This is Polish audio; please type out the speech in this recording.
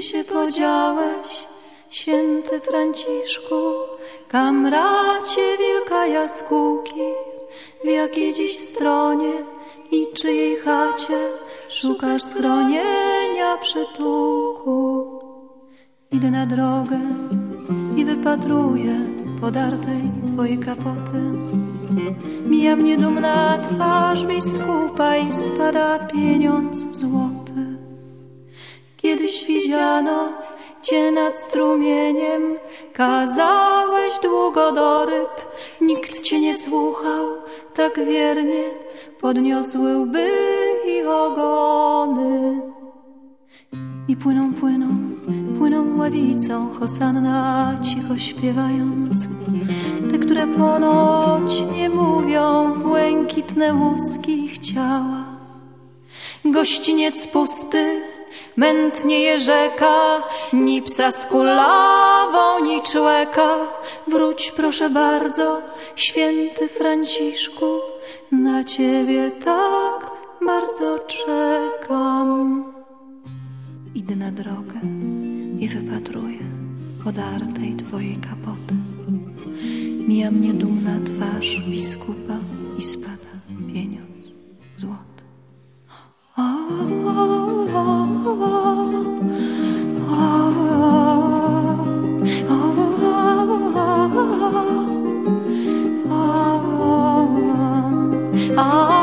zmierzałeś, święty Franciszku, kamracie wilka jaskółki, w jakiej dziś stronie i czyjej chacie szukasz schronienia przytułku. Idę na drogę i wypatruję podartej twojej kapoty. Mija mnie dumna twarz biskupa i spada pieniądz złoty. Widziano cię nad strumieniem, kazałeś długo do ryb. Nikt cię nie słuchał tak wiernie, podniosły łby i ogony. I płyną, płyną, płyną ławicą Hosanna cicho śpiewając Te, które ponoć nie mówią w błękitne łuski ich ciała Gościniec pusty, mętnieje rzeka Ni psa z kulawą, ni człeka Wróć proszę bardzo, święty Franciszku Na ciebie tak bardzo czekam Idę na drogę i wypatruję podartej twojej kapoty. Mija mnie dumna twarz biskupa i spada pieniądz. Oh.